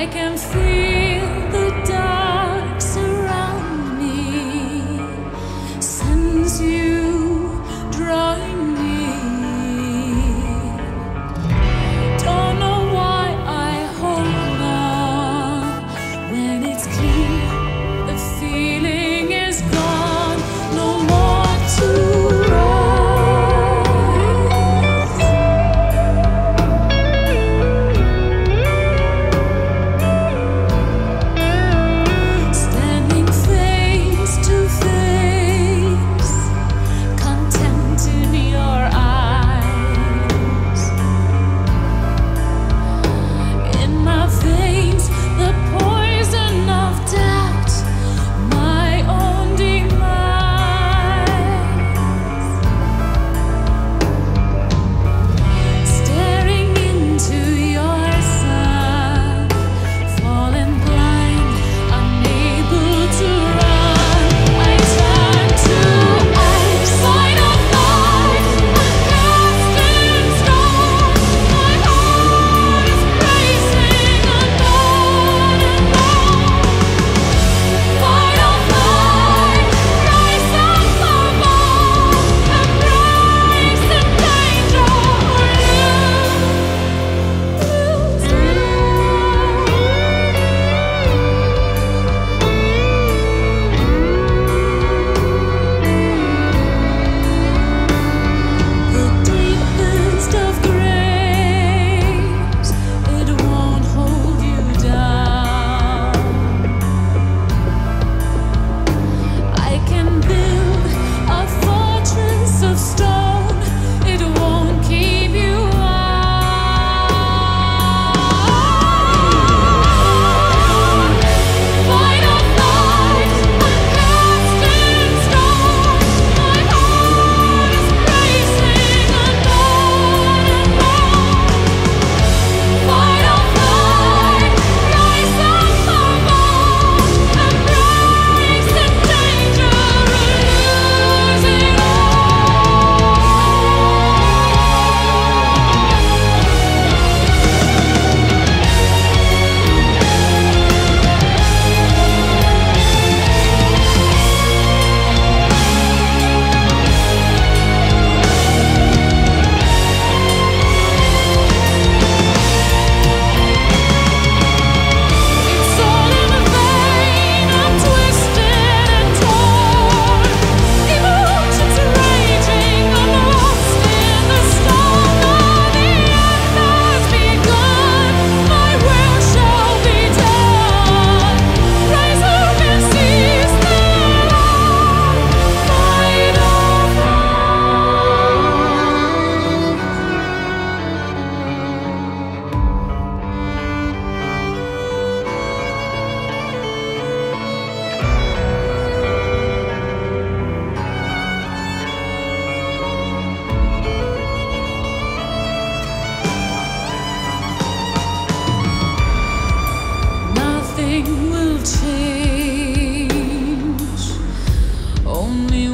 I can feel will change. Only